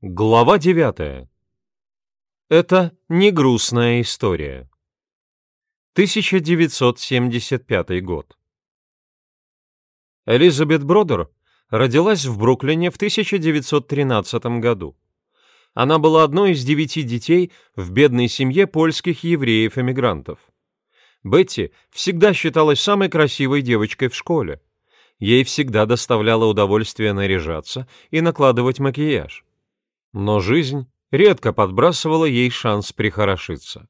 Глава 9. Это не грустная история. 1975 год. Элизабет Бродер родилась в Бруклине в 1913 году. Она была одной из девяти детей в бедной семье польских евреев-эмигрантов. Бетти всегда считалась самой красивой девочкой в школе. Ей всегда доставляло удовольствие наряжаться и накладывать макияж. Но жизнь редко подбрасывала ей шанс прихорошиться.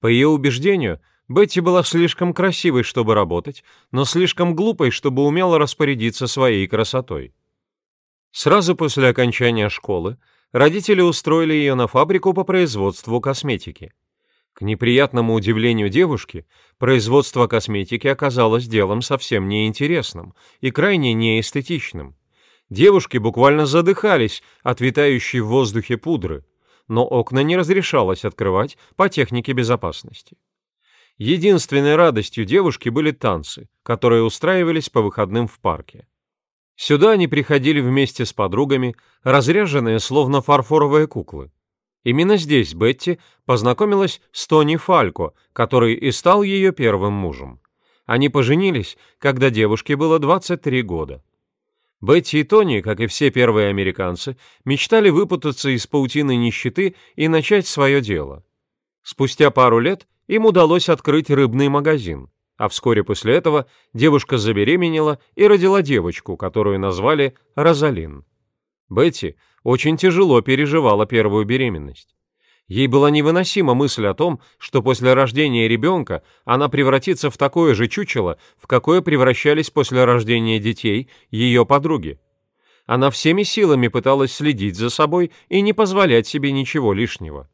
По ее убеждению, Бетти была слишком красивой, чтобы работать, но слишком глупой, чтобы умело распорядиться своей красотой. Сразу после окончания школы родители устроили ее на фабрику по производству косметики. К неприятному удивлению девушки, производство косметики оказалось делом совсем неинтересным и крайне неэстетичным. Девушки буквально задыхались от витающей в воздухе пудры, но окна не разрешалось открывать по технике безопасности. Единственной радостью девушки были танцы, которые устраивались по выходным в парке. Сюда они приходили вместе с подругами, разряженные словно фарфоровые куклы. Именно здесь Бетти познакомилась с Тони Фалько, который и стал ее первым мужем. Они поженились, когда девушке было 23 года. Бетти и Тони, как и все первые американцы, мечтали выпутаться из паутины нищеты и начать свое дело. Спустя пару лет им удалось открыть рыбный магазин, а вскоре после этого девушка забеременела и родила девочку, которую назвали Розалин. Бетти очень тяжело переживала первую беременность. Ей была невыносима мысль о том, что после рождения ребенка она превратится в такое же чучело, в какое превращались после рождения детей ее подруги. Она всеми силами пыталась следить за собой и не позволять себе ничего лишнего.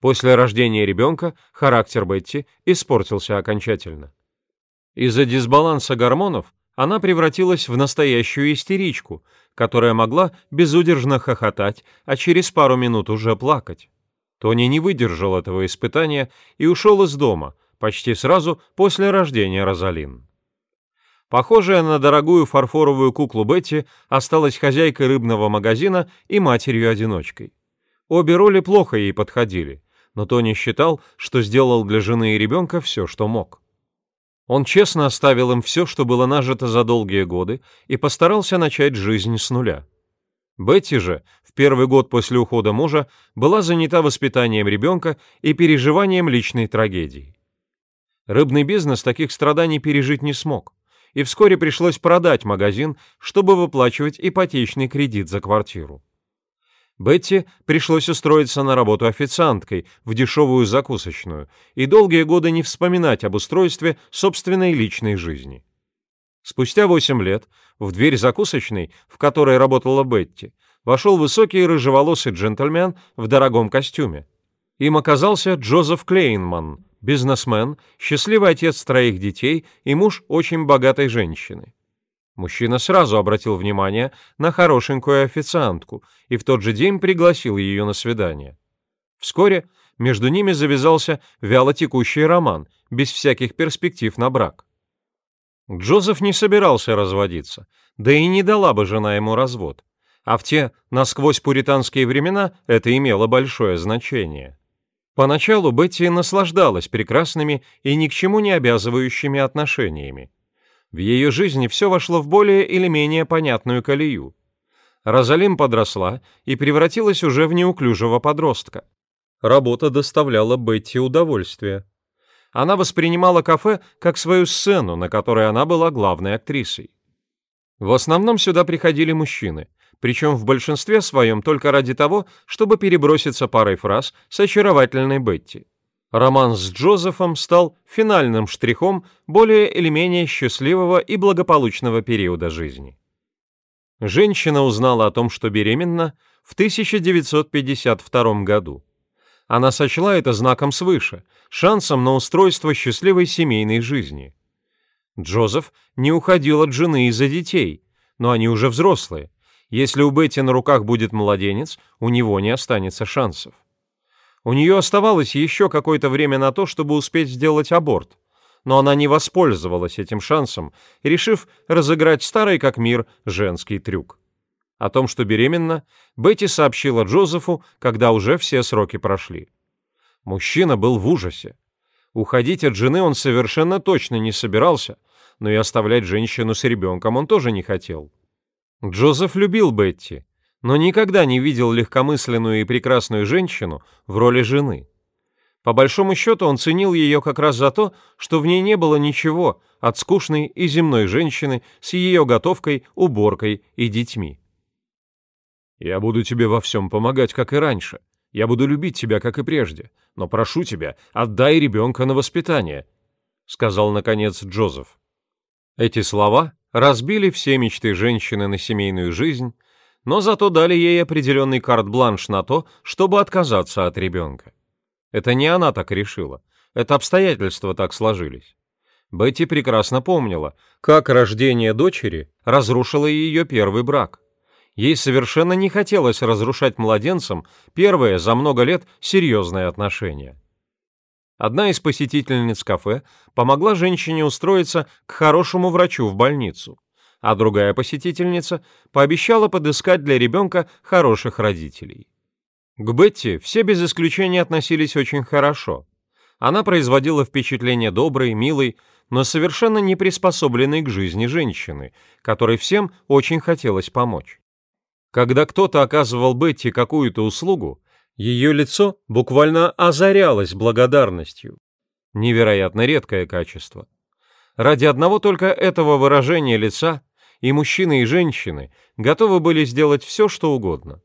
После рождения ребенка характер Бетти испортился окончательно. Из-за дисбаланса гормонов она превратилась в настоящую истеричку, которая могла безудержно хохотать, а через пару минут уже плакать. Тони не выдержал этого испытания и ушел из дома почти сразу после рождения Розалин. Похожая на дорогую фарфоровую куклу Бетти осталась хозяйкой рыбного магазина и матерью-одиночкой. Обе роли плохо ей подходили, но Тони считал, что сделал для жены и ребенка все, что мог. Он честно оставил им все, что было нажито за долгие годы, и постарался начать жизнь с нуля. Бетти же в первый год после ухода мужа была занята воспитанием ребенка и переживанием личной трагедии. Рыбный бизнес таких страданий пережить не смог, и вскоре пришлось продать магазин, чтобы выплачивать ипотечный кредит за квартиру. Бетти пришлось устроиться на работу официанткой в дешевую закусочную и долгие годы не вспоминать об устройстве собственной личной жизни. Спустя восемь лет в дверь закусочной, в которой работала Бетти, вошел высокий рыжеволосый джентльмен в дорогом костюме. Им оказался Джозеф Клейнман, бизнесмен, счастливый отец троих детей и муж очень богатой женщины. Мужчина сразу обратил внимание на хорошенькую официантку и в тот же день пригласил ее на свидание. Вскоре между ними завязался вялотекущий роман, без всяких перспектив на брак. Джозеф не собирался разводиться, да и не дала бы жена ему развод. А в те насквозь пуританские времена это имело большое значение. Поначалу Бетти наслаждалась прекрасными и ни к чему не обязывающими отношениями. В ее жизни все вошло в более или менее понятную колею. Розалим подросла и превратилась уже в неуклюжего подростка. Работа доставляла Бетти удовольствие. Она воспринимала кафе как свою сцену, на которой она была главной актрисой. В основном сюда приходили мужчины, причем в большинстве своем только ради того, чтобы переброситься парой фраз с очаровательной Бетти. Роман с Джозефом стал финальным штрихом более или менее счастливого и благополучного периода жизни. Женщина узнала о том, что беременна, в 1952 году. Она сочла это знаком свыше, шансом на устройство счастливой семейной жизни. Джозеф не уходил от жены из-за детей, но они уже взрослые. Если у Бетти на руках будет младенец, у него не останется шансов. У нее оставалось еще какое-то время на то, чтобы успеть сделать аборт, но она не воспользовалась этим шансом, решив разыграть старый как мир женский трюк. О том, что беременна, Бетти сообщила Джозефу, когда уже все сроки прошли. Мужчина был в ужасе. Уходить от жены он совершенно точно не собирался, но и оставлять женщину с ребенком он тоже не хотел. Джозеф любил Бетти, но никогда не видел легкомысленную и прекрасную женщину в роли жены. По большому счету он ценил ее как раз за то, что в ней не было ничего от скучной и земной женщины с ее готовкой, уборкой и детьми. «Я буду тебе во всем помогать, как и раньше. Я буду любить тебя, как и прежде. Но прошу тебя, отдай ребенка на воспитание», — сказал, наконец, Джозеф. Эти слова разбили все мечты женщины на семейную жизнь, но зато дали ей определенный карт-бланш на то, чтобы отказаться от ребенка. Это не она так решила, это обстоятельства так сложились. Бетти прекрасно помнила, как рождение дочери разрушило ее первый брак. Ей совершенно не хотелось разрушать младенцам первые за много лет серьезные отношения. Одна из посетительниц кафе помогла женщине устроиться к хорошему врачу в больницу, а другая посетительница пообещала подыскать для ребенка хороших родителей. К Бетти все без исключения относились очень хорошо. Она производила впечатление доброй, милой, но совершенно не приспособленной к жизни женщины, которой всем очень хотелось помочь. Когда кто-то оказывал Бетти какую-то услугу, ее лицо буквально озарялось благодарностью. Невероятно редкое качество. Ради одного только этого выражения лица и мужчины, и женщины готовы были сделать все, что угодно.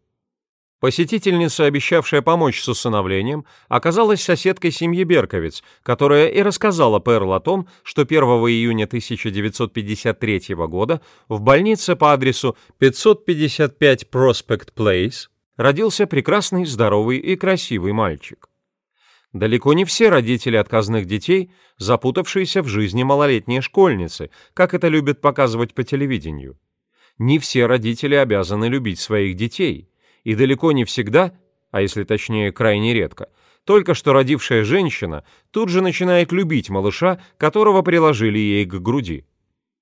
Посетительница, обещавшая помочь с усыновлением, оказалась соседкой семьи Берковиц, которая и рассказала Перл о том, что 1 июня 1953 года в больнице по адресу 555 Prospect Place родился прекрасный, здоровый и красивый мальчик. Далеко не все родители отказных детей, запутавшиеся в жизни малолетние школьницы, как это любят показывать по телевидению. Не все родители обязаны любить своих детей – и далеко не всегда, а если точнее крайне редко, только что родившая женщина тут же начинает любить малыша, которого приложили ей к груди.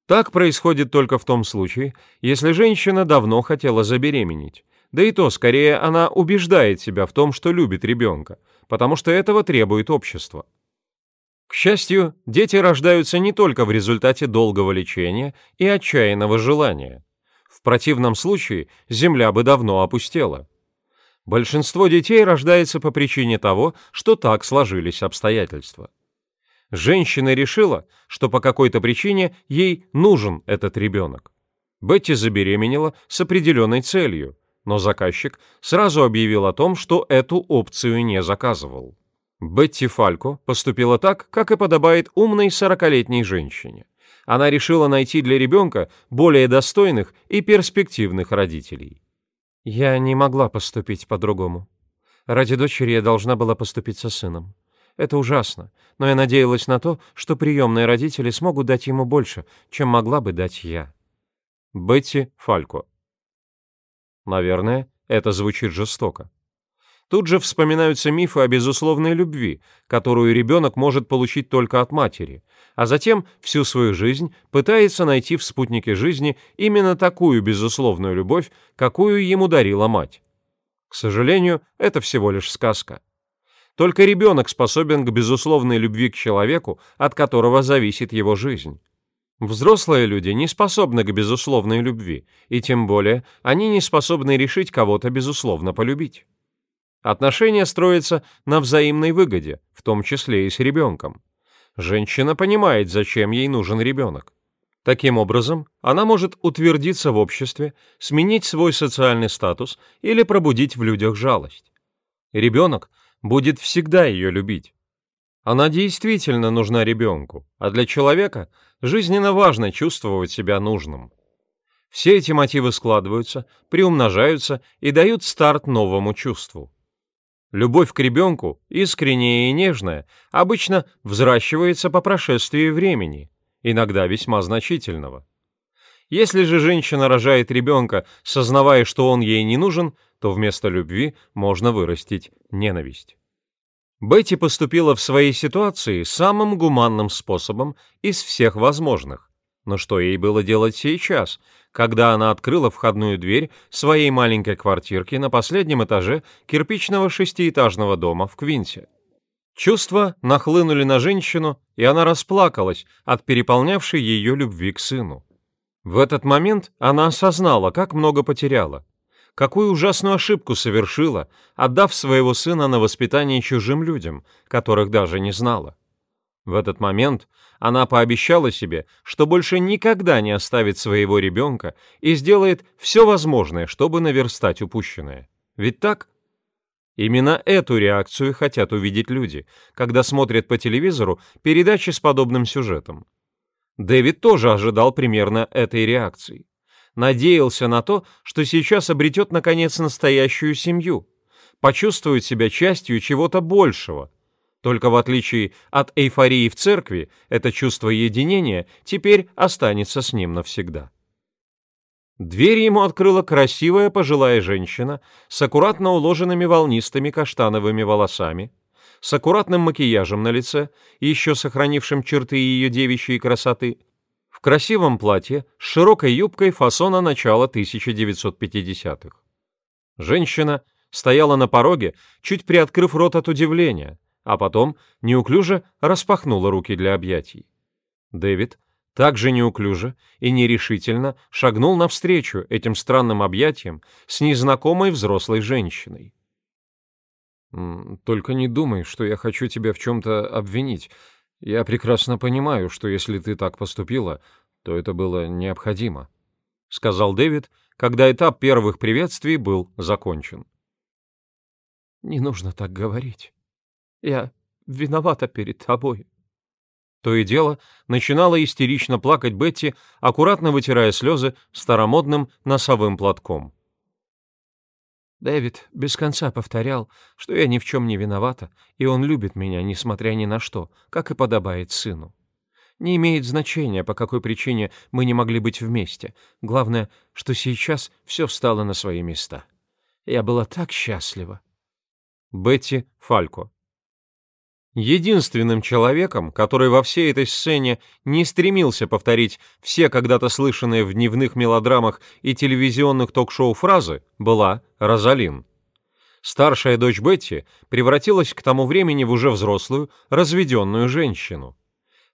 Так происходит только в том случае, если женщина давно хотела забеременеть. Да и то, скорее, она убеждает себя в том, что любит ребенка, потому что этого требует общество. К счастью, дети рождаются не только в результате долгого лечения и отчаянного желания. Противном случае земля бы давно опустела. Большинство детей рождается по причине того, что так сложились обстоятельства. Женщина решила, что по какой-то причине ей нужен этот ребенок. Бетти забеременела с определенной целью, но заказчик сразу объявил о том, что эту опцию не заказывал. Бетти Фалько поступила так, как и подобает умной сорокалетней женщине она решила найти для ребенка более достойных и перспективных родителей. Я не могла поступить по-другому. Ради дочери я должна была поступить со сыном. Это ужасно, но я надеялась на то, что приемные родители смогут дать ему больше, чем могла бы дать я. Бетти Фалько. Наверное, это звучит жестоко. Тут же вспоминаются мифы о безусловной любви, которую ребенок может получить только от матери, а затем всю свою жизнь пытается найти в спутнике жизни именно такую безусловную любовь, какую ему дарила мать. К сожалению, это всего лишь сказка. Только ребенок способен к безусловной любви к человеку, от которого зависит его жизнь. Взрослые люди не способны к безусловной любви, и тем более они не способны решить кого-то безусловно полюбить. Отношения строятся на взаимной выгоде, в том числе и с ребенком. Женщина понимает, зачем ей нужен ребенок. Таким образом, она может утвердиться в обществе, сменить свой социальный статус или пробудить в людях жалость. Ребенок будет всегда ее любить. Она действительно нужна ребенку, а для человека жизненно важно чувствовать себя нужным. Все эти мотивы складываются, приумножаются и дают старт новому чувству. Любовь к ребенку, искренняя и нежная, обычно взращивается по прошествии времени, иногда весьма значительного. Если же женщина рожает ребенка, сознавая, что он ей не нужен, то вместо любви можно вырастить ненависть. Бетти поступила в своей ситуации самым гуманным способом из всех возможных. Но что ей было делать сейчас, когда она открыла входную дверь своей маленькой квартирки на последнем этаже кирпичного шестиэтажного дома в Квинсе? Чувства нахлынули на женщину, и она расплакалась от переполнявшей ее любви к сыну. В этот момент она осознала, как много потеряла, какую ужасную ошибку совершила, отдав своего сына на воспитание чужим людям, которых даже не знала. В этот момент она пообещала себе, что больше никогда не оставит своего ребенка и сделает все возможное, чтобы наверстать упущенное. Ведь так? Именно эту реакцию хотят увидеть люди, когда смотрят по телевизору передачи с подобным сюжетом. Дэвид тоже ожидал примерно этой реакции. Надеялся на то, что сейчас обретет наконец настоящую семью, почувствует себя частью чего-то большего. Только в отличие от эйфории в церкви, это чувство единения теперь останется с ним навсегда. Дверь ему открыла красивая пожилая женщина с аккуратно уложенными волнистыми каштановыми волосами, с аккуратным макияжем на лице, еще сохранившим черты ее девичьей красоты, в красивом платье с широкой юбкой фасона начала 1950-х. Женщина стояла на пороге, чуть приоткрыв рот от удивления, а потом неуклюже распахнула руки для объятий. Дэвид также неуклюже и нерешительно шагнул навстречу этим странным объятиям с незнакомой взрослой женщиной. «Только не думай, что я хочу тебя в чем-то обвинить. Я прекрасно понимаю, что если ты так поступила, то это было необходимо», — сказал Дэвид, когда этап первых приветствий был закончен. «Не нужно так говорить. Я виновата перед тобой», то и дело начинала истерично плакать Бетти, аккуратно вытирая слезы старомодным носовым платком. Дэвид без конца повторял, что я ни в чем не виновата, и он любит меня, несмотря ни на что, как и подобает сыну. Не имеет значения, по какой причине мы не могли быть вместе. Главное, что сейчас все встало на свои места. Я была так счастлива. Бетти Фалько Единственным человеком, который во всей этой сцене не стремился повторить все когда-то слышанные в дневных мелодрамах и телевизионных ток-шоу фразы, была Розалин. Старшая дочь Бетти превратилась к тому времени в уже взрослую, разведенную женщину.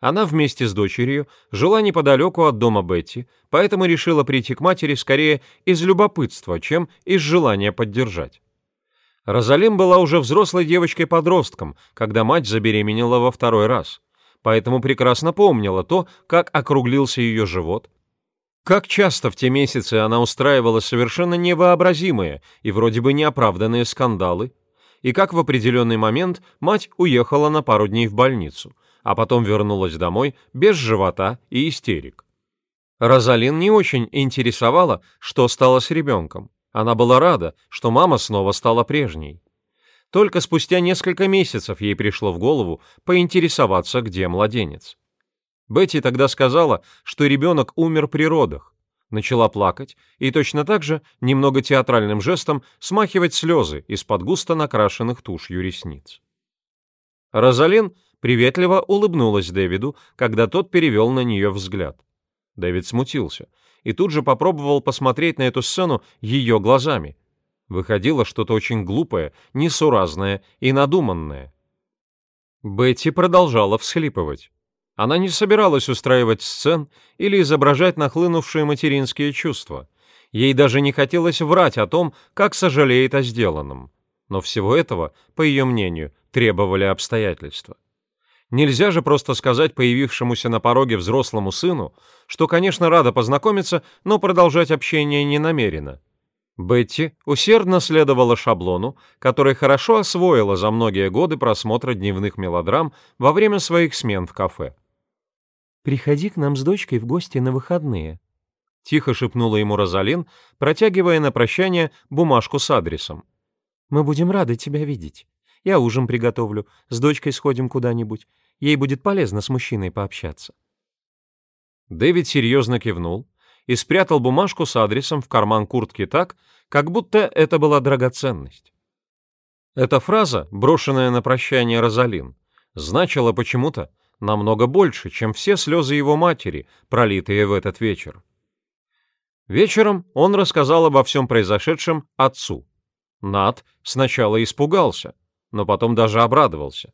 Она вместе с дочерью жила неподалеку от дома Бетти, поэтому решила прийти к матери скорее из любопытства, чем из желания поддержать. Розалим была уже взрослой девочкой-подростком, когда мать забеременела во второй раз, поэтому прекрасно помнила то, как округлился ее живот, как часто в те месяцы она устраивала совершенно невообразимые и вроде бы неоправданные скандалы, и как в определенный момент мать уехала на пару дней в больницу, а потом вернулась домой без живота и истерик. Розалин не очень интересовала, что стало с ребенком. Она была рада, что мама снова стала прежней. Только спустя несколько месяцев ей пришло в голову поинтересоваться, где младенец. Бетти тогда сказала, что ребенок умер при родах, начала плакать и точно так же, немного театральным жестом, смахивать слезы из-под густо накрашенных тушью ресниц. Розалин приветливо улыбнулась Дэвиду, когда тот перевел на нее взгляд. Дэвид смутился и тут же попробовал посмотреть на эту сцену ее глазами. Выходило что-то очень глупое, несуразное и надуманное. Бетти продолжала всхлипывать. Она не собиралась устраивать сцен или изображать нахлынувшие материнские чувства. Ей даже не хотелось врать о том, как сожалеет о сделанном. Но всего этого, по ее мнению, требовали обстоятельства. Нельзя же просто сказать появившемуся на пороге взрослому сыну, что, конечно, рада познакомиться, но продолжать общение не намерена. Бетти усердно следовала шаблону, который хорошо освоила за многие годы просмотра дневных мелодрам во время своих смен в кафе. «Приходи к нам с дочкой в гости на выходные», — тихо шепнула ему Розалин, протягивая на прощание бумажку с адресом. «Мы будем рады тебя видеть. Я ужин приготовлю, с дочкой сходим куда-нибудь. Ей будет полезно с мужчиной пообщаться». Дэвид серьезно кивнул и спрятал бумажку с адресом в карман куртки так, как будто это была драгоценность. Эта фраза, брошенная на прощание Розалин, значила почему-то намного больше, чем все слезы его матери, пролитые в этот вечер. Вечером он рассказал обо всем произошедшем отцу. Нат сначала испугался, но потом даже обрадовался.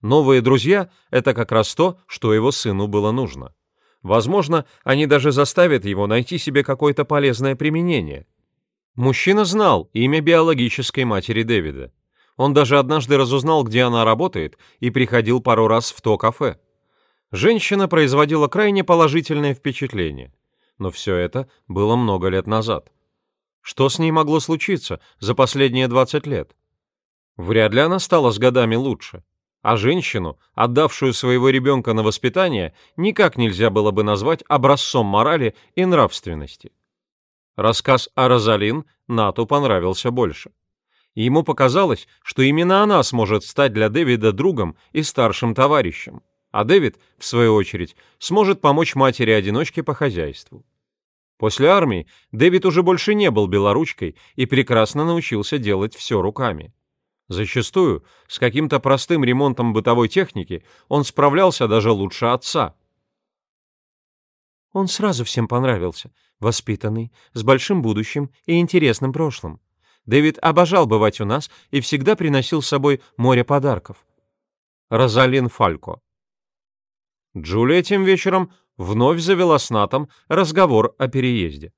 Новые друзья — это как раз то, что его сыну было нужно. Возможно, они даже заставят его найти себе какое-то полезное применение. Мужчина знал имя биологической матери Дэвида. Он даже однажды разузнал, где она работает, и приходил пару раз в то кафе. Женщина производила крайне положительное впечатление. Но все это было много лет назад. Что с ней могло случиться за последние 20 лет? Вряд ли она стала с годами лучше а женщину, отдавшую своего ребенка на воспитание, никак нельзя было бы назвать образцом морали и нравственности. Рассказ о Розалин Нату понравился больше. Ему показалось, что именно она сможет стать для Дэвида другом и старшим товарищем, а Дэвид, в свою очередь, сможет помочь матери-одиночке по хозяйству. После армии Дэвид уже больше не был белоручкой и прекрасно научился делать все руками. Зачастую с каким-то простым ремонтом бытовой техники он справлялся даже лучше отца. Он сразу всем понравился. Воспитанный, с большим будущим и интересным прошлым. Дэвид обожал бывать у нас и всегда приносил с собой море подарков. Розалин Фалько Джулия тем вечером вновь завела с Натом разговор о переезде.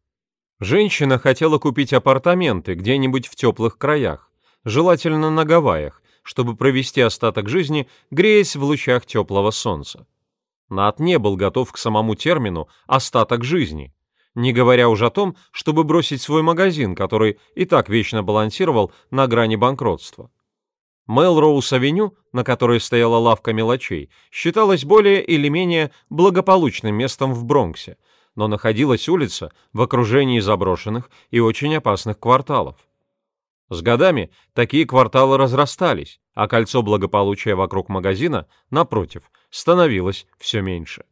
Женщина хотела купить апартаменты где-нибудь в теплых краях, желательно на Гавайях, чтобы провести остаток жизни, греясь в лучах теплого солнца. Нат не был готов к самому термину «остаток жизни», не говоря уже о том, чтобы бросить свой магазин, который и так вечно балансировал на грани банкротства. Мелроуз-авеню, на которой стояла лавка мелочей, считалась более или менее благополучным местом в Бронксе, но находилась улица в окружении заброшенных и очень опасных кварталов. С годами такие кварталы разрастались, а кольцо благополучия вокруг магазина, напротив, становилось все меньше.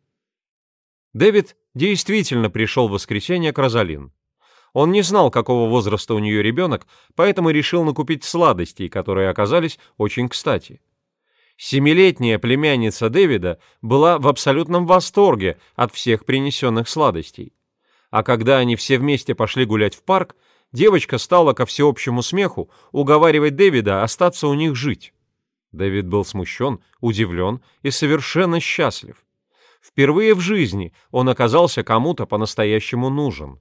Дэвид действительно пришел в воскресенье к Розалин. Он не знал, какого возраста у нее ребенок, поэтому решил накупить сладостей, которые оказались очень кстати. Семилетняя племянница Дэвида была в абсолютном восторге от всех принесенных сладостей. А когда они все вместе пошли гулять в парк, девочка стала ко всеобщему смеху уговаривать Дэвида остаться у них жить. Дэвид был смущен, удивлен и совершенно счастлив. Впервые в жизни он оказался кому-то по-настоящему нужен.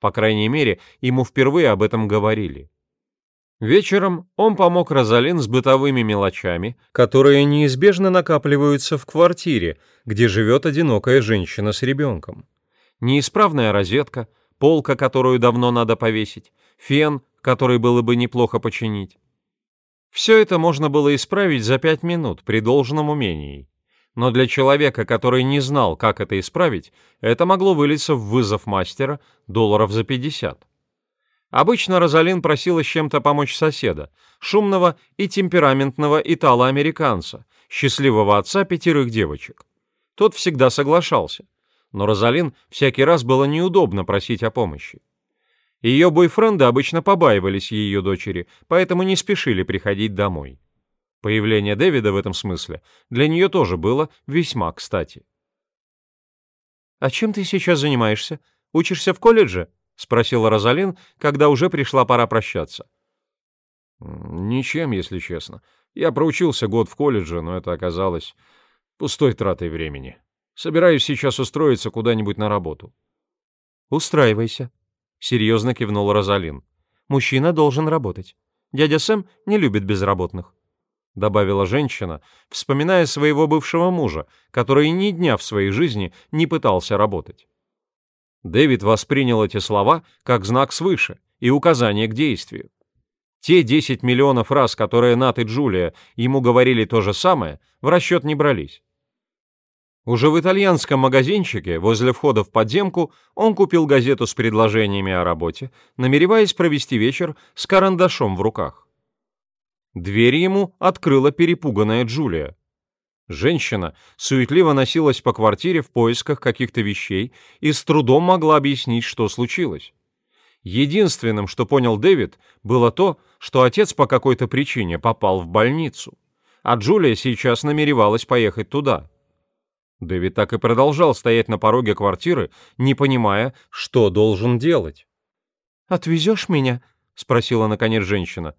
По крайней мере, ему впервые об этом говорили. Вечером он помог Розалин с бытовыми мелочами, которые неизбежно накапливаются в квартире, где живет одинокая женщина с ребенком. Неисправная розетка — полка, которую давно надо повесить, фен, который было бы неплохо починить. Все это можно было исправить за пять минут при должном умении. Но для человека, который не знал, как это исправить, это могло вылиться в вызов мастера долларов за 50. Обычно Розалин просила с чем-то помочь соседа, шумного и темпераментного итало-американца, счастливого отца пятерых девочек. Тот всегда соглашался но Розалин всякий раз было неудобно просить о помощи. Ее бойфренды обычно побаивались ее дочери, поэтому не спешили приходить домой. Появление Дэвида в этом смысле для нее тоже было весьма кстати. «А чем ты сейчас занимаешься? Учишься в колледже?» — спросила Розалин, когда уже пришла пора прощаться. «Ничем, если честно. Я проучился год в колледже, но это оказалось пустой тратой времени», Собираюсь сейчас устроиться куда-нибудь на работу. Устраивайся, серьезно кивнул Розалин. Мужчина должен работать. Дядя Сэм не любит безработных, добавила женщина, вспоминая своего бывшего мужа, который ни дня в своей жизни не пытался работать. Дэвид воспринял эти слова как знак свыше и указание к действию. Те 10 миллионов раз, которые Нат и Джулия ему говорили то же самое, в расчет не брались. Уже в итальянском магазинчике возле входа в подземку он купил газету с предложениями о работе, намереваясь провести вечер с карандашом в руках. Дверь ему открыла перепуганная Джулия. Женщина суетливо носилась по квартире в поисках каких-то вещей и с трудом могла объяснить, что случилось. Единственным, что понял Дэвид, было то, что отец по какой-то причине попал в больницу, а Джулия сейчас намеревалась поехать туда. Дэвид так и продолжал стоять на пороге квартиры, не понимая, что должен делать. «Отвезешь меня?» — спросила наконец женщина.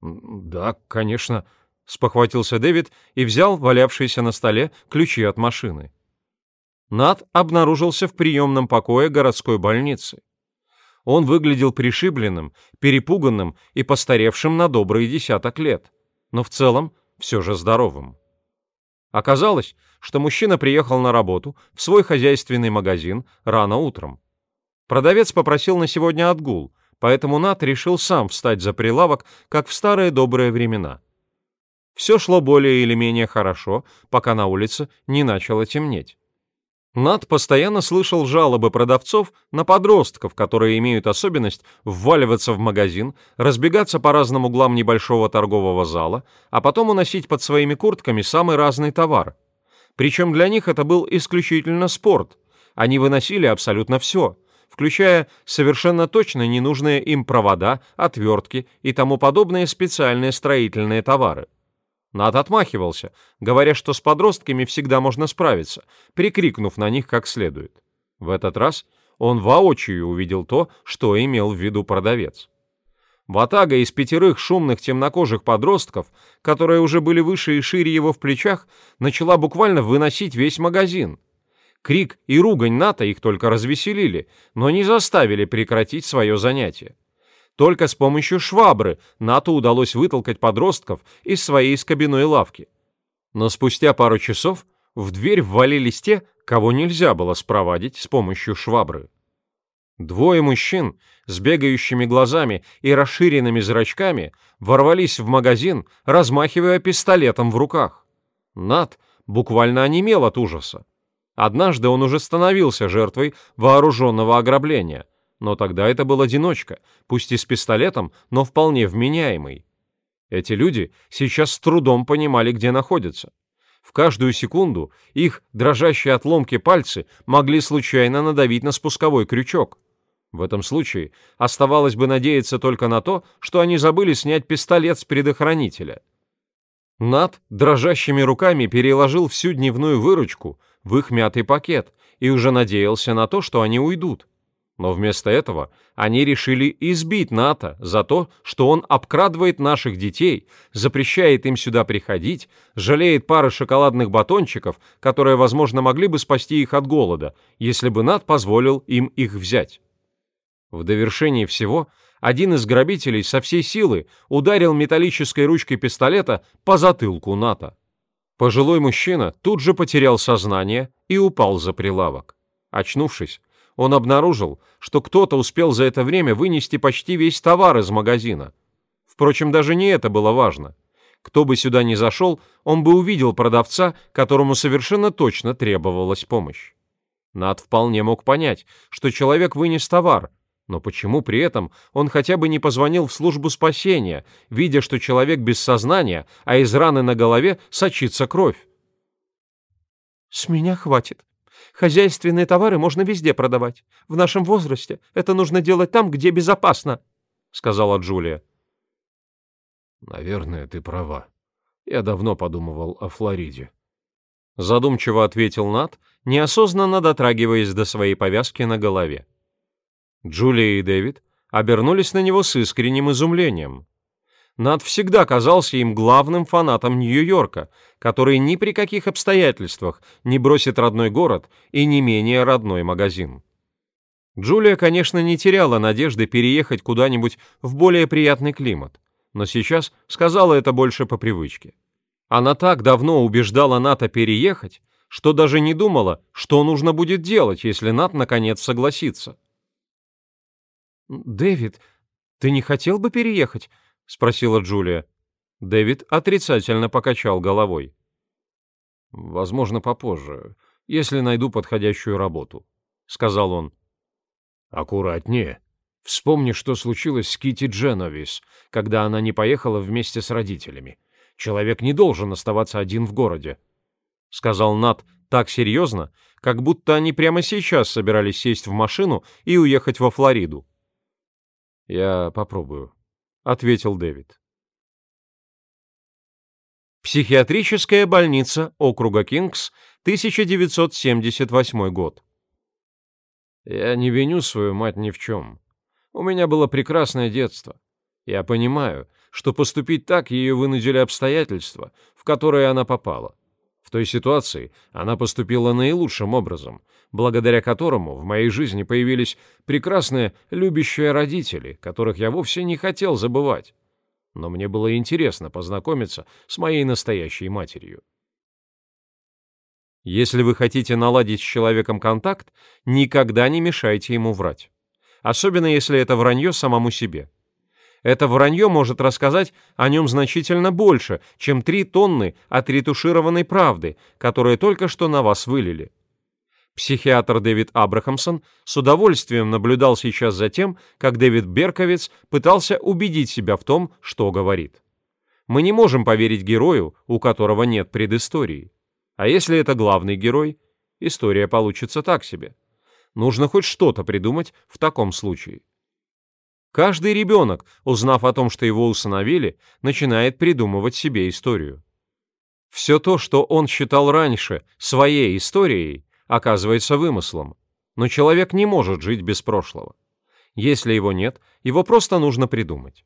«Да, конечно», — спохватился Дэвид и взял валявшиеся на столе ключи от машины. Над обнаружился в приемном покое городской больницы. Он выглядел пришибленным, перепуганным и постаревшим на добрый десяток лет, но в целом все же здоровым. Оказалось, что мужчина приехал на работу в свой хозяйственный магазин рано утром. Продавец попросил на сегодня отгул, поэтому Нат решил сам встать за прилавок, как в старые добрые времена. Все шло более или менее хорошо, пока на улице не начало темнеть. Над постоянно слышал жалобы продавцов на подростков, которые имеют особенность вваливаться в магазин, разбегаться по разным углам небольшого торгового зала, а потом уносить под своими куртками самый разный товар. Причем для них это был исключительно спорт. Они выносили абсолютно все, включая совершенно точно ненужные им провода, отвертки и тому подобные специальные строительные товары. Над отмахивался, говоря, что с подростками всегда можно справиться, прикрикнув на них как следует. В этот раз он воочию увидел то, что имел в виду продавец. Ватага из пятерых шумных темнокожих подростков, которые уже были выше и шире его в плечах, начала буквально выносить весь магазин. Крик и ругань Ната их только развеселили, но не заставили прекратить свое занятие. Только с помощью швабры НАТО удалось вытолкать подростков из своей скобяной лавки. Но спустя пару часов в дверь ввалились те, кого нельзя было спровадить с помощью швабры. Двое мужчин с бегающими глазами и расширенными зрачками ворвались в магазин, размахивая пистолетом в руках. Над буквально онемел от ужаса. Однажды он уже становился жертвой вооруженного ограбления — но тогда это был одиночка, пусть и с пистолетом, но вполне вменяемый. Эти люди сейчас с трудом понимали, где находятся. В каждую секунду их дрожащие от ломки пальцы могли случайно надавить на спусковой крючок. В этом случае оставалось бы надеяться только на то, что они забыли снять пистолет с предохранителя. Над дрожащими руками переложил всю дневную выручку в их мятый пакет и уже надеялся на то, что они уйдут. Но вместо этого они решили избить НАТО за то, что он обкрадывает наших детей, запрещает им сюда приходить, жалеет пары шоколадных батончиков, которые, возможно, могли бы спасти их от голода, если бы Нат позволил им их взять. В довершении всего один из грабителей со всей силы ударил металлической ручкой пистолета по затылку НАТО. Пожилой мужчина тут же потерял сознание и упал за прилавок. Очнувшись, он обнаружил, что кто-то успел за это время вынести почти весь товар из магазина. Впрочем, даже не это было важно. Кто бы сюда ни зашел, он бы увидел продавца, которому совершенно точно требовалась помощь. Над вполне мог понять, что человек вынес товар, но почему при этом он хотя бы не позвонил в службу спасения, видя, что человек без сознания, а из раны на голове сочится кровь? «С меня хватит», Хозяйственные товары можно везде продавать. В нашем возрасте это нужно делать там, где безопасно», — сказала Джулия. «Наверное, ты права. Я давно подумывал о Флориде». Задумчиво ответил Нат, неосознанно дотрагиваясь до своей повязки на голове. Джулия и Дэвид обернулись на него с искренним изумлением. Над всегда казался им главным фанатом Нью-Йорка, который ни при каких обстоятельствах не бросит родной город и не менее родной магазин. Джулия, конечно, не теряла надежды переехать куда-нибудь в более приятный климат, но сейчас сказала это больше по привычке. Она так давно убеждала Ната переехать, что даже не думала, что нужно будет делать, если Нат наконец согласится. «Дэвид, ты не хотел бы переехать?» — спросила Джулия. Дэвид отрицательно покачал головой. «Возможно, попозже, если найду подходящую работу», — сказал он. «Аккуратнее. Вспомни, что случилось с Кити Дженовис, когда она не поехала вместе с родителями. Человек не должен оставаться один в городе», — сказал Нат так серьезно, как будто они прямо сейчас собирались сесть в машину и уехать во Флориду. «Я попробую», ответил Дэвид. Психиатрическая больница округа Кингс 1978 год. Я не виню свою мать ни в чем. У меня было прекрасное детство. Я понимаю, что поступить так ее вынудили обстоятельства, в которые она попала. В той ситуации она поступила наилучшим образом, благодаря которому в моей жизни появились прекрасные, любящие родители, которых я вовсе не хотел забывать. Но мне было интересно познакомиться с моей настоящей матерью. Если вы хотите наладить с человеком контакт, никогда не мешайте ему врать. Особенно если это вранье самому себе. Это вранье может рассказать о нем значительно больше, чем три тонны отретушированной правды, которые только что на вас вылили. Психиатр Дэвид Абрахамсон с удовольствием наблюдал сейчас за тем, как Дэвид Берковиц пытался убедить себя в том, что говорит. Мы не можем поверить герою, у которого нет предыстории. А если это главный герой, история получится так себе. Нужно хоть что-то придумать в таком случае. Каждый ребенок, узнав о том, что его усыновили, начинает придумывать себе историю. Все то, что он считал раньше своей историей, оказывается вымыслом. Но человек не может жить без прошлого. Если его нет, его просто нужно придумать.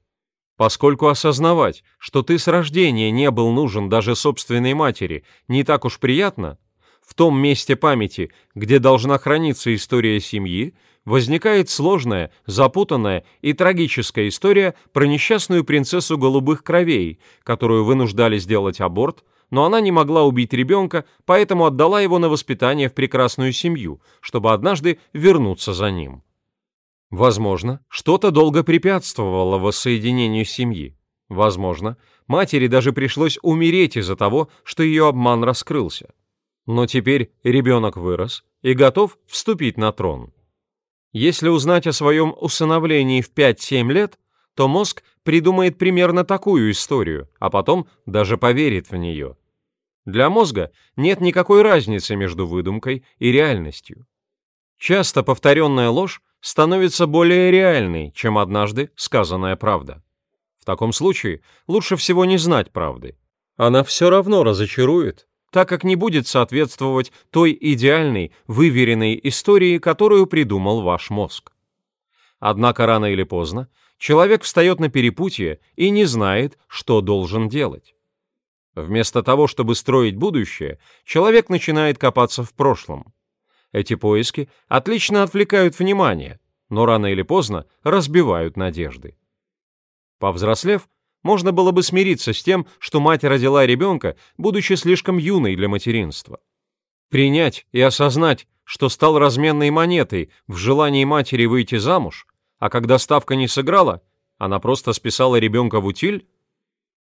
Поскольку осознавать, что ты с рождения не был нужен даже собственной матери, не так уж приятно, в том месте памяти, где должна храниться история семьи, возникает сложная, запутанная и трагическая история про несчастную принцессу голубых кровей, которую вынуждали сделать аборт, но она не могла убить ребенка, поэтому отдала его на воспитание в прекрасную семью, чтобы однажды вернуться за ним. Возможно, что-то долго препятствовало воссоединению семьи. Возможно, матери даже пришлось умереть из-за того, что ее обман раскрылся. Но теперь ребенок вырос и готов вступить на трон. Если узнать о своем усыновлении в 5-7 лет, то мозг придумает примерно такую историю, а потом даже поверит в нее. Для мозга нет никакой разницы между выдумкой и реальностью. Часто повторенная ложь становится более реальной, чем однажды сказанная правда. В таком случае лучше всего не знать правды. Она все равно разочарует, так как не будет соответствовать той идеальной, выверенной истории, которую придумал ваш мозг. Однако рано или поздно человек встает на перепутье и не знает, что должен делать. Вместо того, чтобы строить будущее, человек начинает копаться в прошлом. Эти поиски отлично отвлекают внимание, но рано или поздно разбивают надежды. Повзрослев, можно было бы смириться с тем, что мать родила ребенка, будучи слишком юной для материнства. Принять и осознать, что стал разменной монетой в желании матери выйти замуж, а когда ставка не сыграла, она просто списала ребенка в утиль,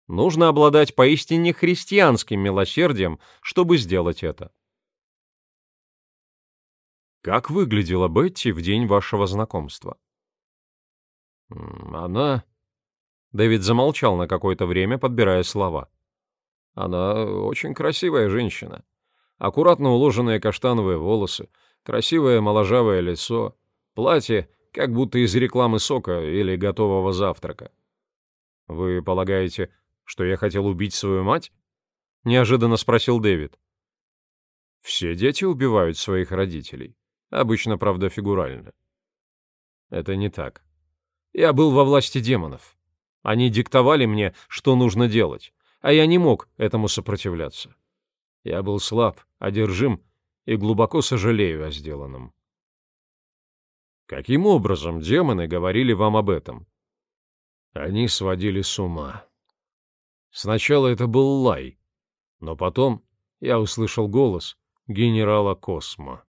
нужно обладать поистине христианским милосердием, чтобы сделать это. Как выглядела Бетти в день вашего знакомства? Она... Дэвид замолчал на какое-то время, подбирая слова. Она очень красивая женщина. Аккуратно уложенные каштановые волосы, красивое моложавое лицо, платье, как будто из рекламы сока или готового завтрака. Вы полагаете, что я хотел убить свою мать? Неожиданно спросил Дэвид. Все дети убивают своих родителей. Обычно, правда, фигурально. Это не так. Я был во власти демонов. Они диктовали мне, что нужно делать, а я не мог этому сопротивляться. Я был слаб, одержим и глубоко сожалею о сделанном. Каким образом демоны говорили вам об этом? Они сводили с ума. Сначала это был лай, но потом я услышал голос генерала Космо.